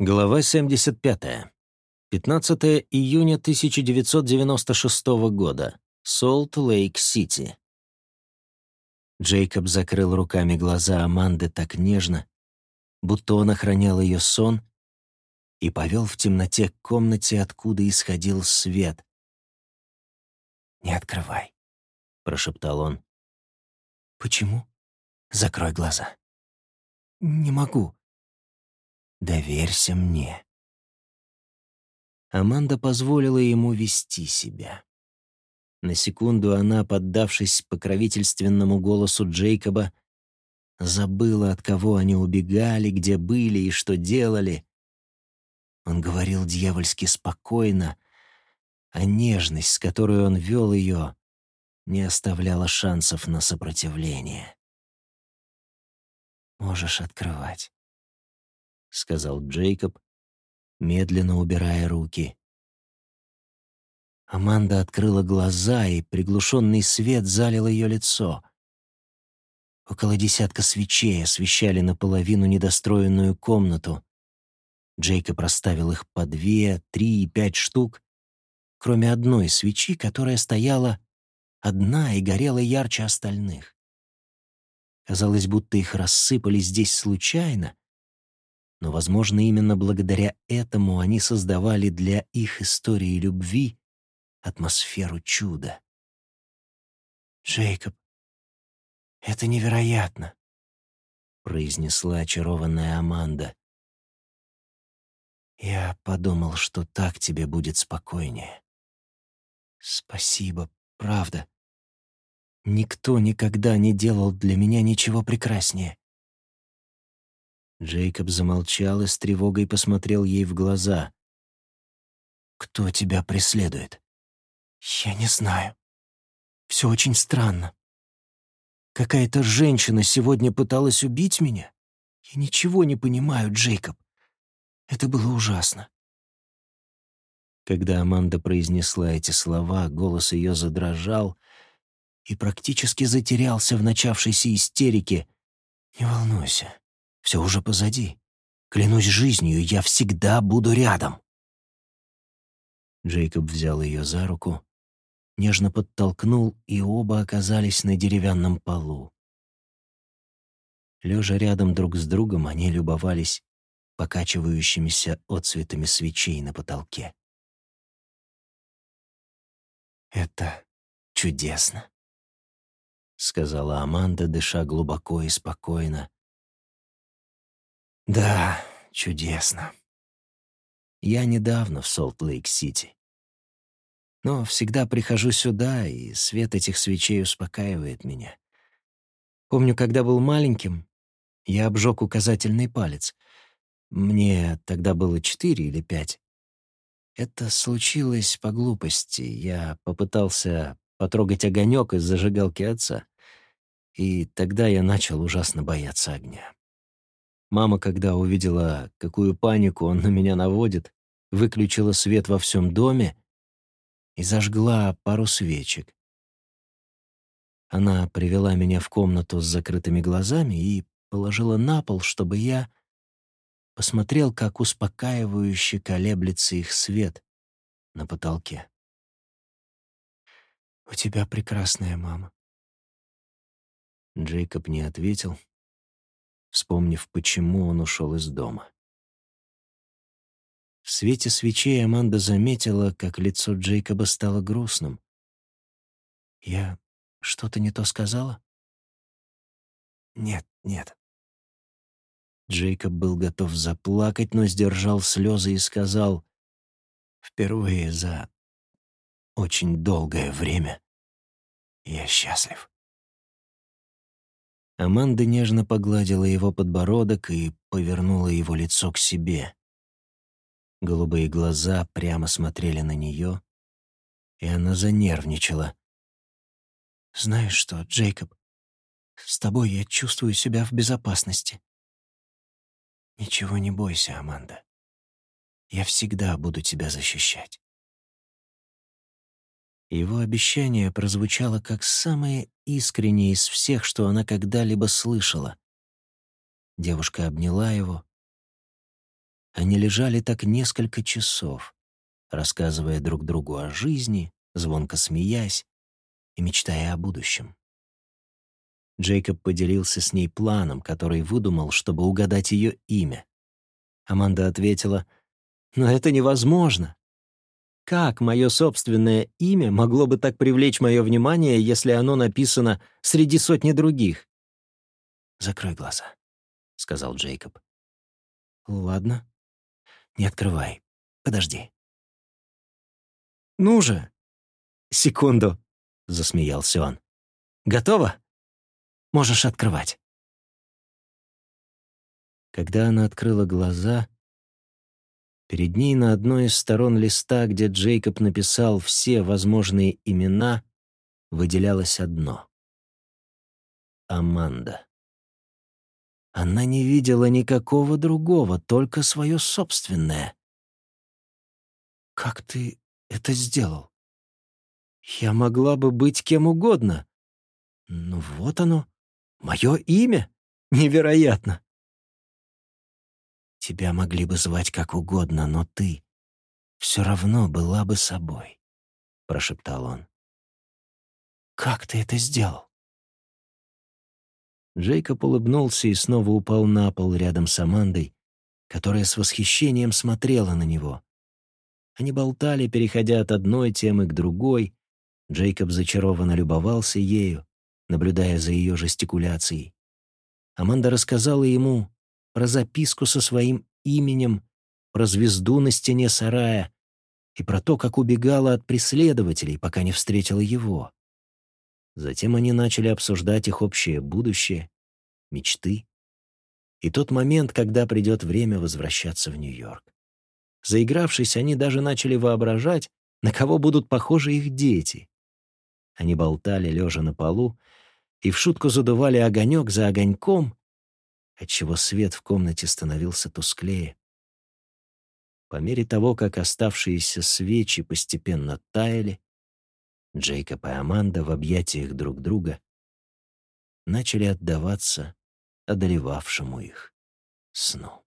Глава 75. 15 июня 1996 года. Солт-Лейк-Сити. Джейкоб закрыл руками глаза Аманды так нежно, будто он охранял ее сон, и повел в темноте к комнате, откуда исходил свет. «Не открывай», — прошептал он. «Почему?» «Закрой глаза». «Не могу», Доверься мне». Аманда позволила ему вести себя. На секунду она, поддавшись покровительственному голосу Джейкоба, забыла, от кого они убегали, где были и что делали. Он говорил дьявольски спокойно, а нежность, с которой он вел ее, не оставляла шансов на сопротивление. «Можешь открывать» сказал Джейкоб, медленно убирая руки. Аманда открыла глаза, и приглушенный свет залил ее лицо. Около десятка свечей освещали наполовину недостроенную комнату. Джейкоб расставил их по две, три и пять штук, кроме одной свечи, которая стояла одна и горела ярче остальных. Казалось, будто их рассыпали здесь случайно, но, возможно, именно благодаря этому они создавали для их истории любви атмосферу чуда. «Джейкоб, это невероятно», — произнесла очарованная Аманда. «Я подумал, что так тебе будет спокойнее. Спасибо, правда. Никто никогда не делал для меня ничего прекраснее. Джейкоб замолчал и с тревогой посмотрел ей в глаза. «Кто тебя преследует?» «Я не знаю. Все очень странно. Какая-то женщина сегодня пыталась убить меня. Я ничего не понимаю, Джейкоб. Это было ужасно». Когда Аманда произнесла эти слова, голос ее задрожал и практически затерялся в начавшейся истерике. «Не волнуйся. Все уже позади. Клянусь жизнью, я всегда буду рядом. Джейкоб взял ее за руку, нежно подтолкнул, и оба оказались на деревянном полу. Лежа рядом друг с другом, они любовались покачивающимися отцветами свечей на потолке. «Это чудесно», — сказала Аманда, дыша глубоко и спокойно, да, чудесно. Я недавно в Солт-Лейк-Сити. Но всегда прихожу сюда, и свет этих свечей успокаивает меня. Помню, когда был маленьким, я обжег указательный палец. Мне тогда было четыре или пять. Это случилось по глупости. Я попытался потрогать огонек из зажигалки отца. И тогда я начал ужасно бояться огня. Мама, когда увидела, какую панику он на меня наводит, выключила свет во всем доме и зажгла пару свечек. Она привела меня в комнату с закрытыми глазами и положила на пол, чтобы я посмотрел, как успокаивающе колеблется их свет на потолке. «У тебя прекрасная мама». Джейкоб не ответил, вспомнив, почему он ушел из дома. В свете свечей Аманда заметила, как лицо Джейкоба стало грустным. «Я что-то не то сказала?» «Нет, нет». Джейкоб был готов заплакать, но сдержал слезы и сказал, «Впервые за очень долгое время я счастлив». Аманда нежно погладила его подбородок и повернула его лицо к себе. Голубые глаза прямо смотрели на нее, и она занервничала. «Знаешь что, Джейкоб, с тобой я чувствую себя в безопасности». «Ничего не бойся, Аманда. Я всегда буду тебя защищать». Его обещание прозвучало как самое искреннее из всех, что она когда-либо слышала. Девушка обняла его, Они лежали так несколько часов, рассказывая друг другу о жизни, звонко смеясь и мечтая о будущем. Джейкоб поделился с ней планом, который выдумал, чтобы угадать ее имя. Аманда ответила, «Но это невозможно. Как мое собственное имя могло бы так привлечь мое внимание, если оно написано среди сотни других?» «Закрой глаза», — сказал Джейкоб. «Ладно. Не открывай. Подожди». «Ну же!» «Секунду», — засмеялся он. «Готово? Можешь открывать». Когда она открыла глаза, перед ней на одной из сторон листа, где Джейкоб написал все возможные имена, выделялось одно — Аманда. Она не видела никакого другого, только свое собственное. «Как ты это сделал?» «Я могла бы быть кем угодно. Ну вот оно, мое имя. Невероятно!» «Тебя могли бы звать как угодно, но ты все равно была бы собой», — прошептал он. «Как ты это сделал?» Джейкоб улыбнулся и снова упал на пол рядом с Амандой, которая с восхищением смотрела на него. Они болтали, переходя от одной темы к другой. Джейкоб зачарованно любовался ею, наблюдая за ее жестикуляцией. Аманда рассказала ему про записку со своим именем, про звезду на стене сарая и про то, как убегала от преследователей, пока не встретила его. Затем они начали обсуждать их общее будущее, мечты и тот момент, когда придет время возвращаться в Нью-Йорк. Заигравшись, они даже начали воображать, на кого будут похожи их дети. Они болтали, лежа на полу, и в шутку задували огонек за огоньком, отчего свет в комнате становился тусклее. По мере того, как оставшиеся свечи постепенно таяли, Джейкоб и Аманда в объятиях друг друга начали отдаваться одолевавшему их сну.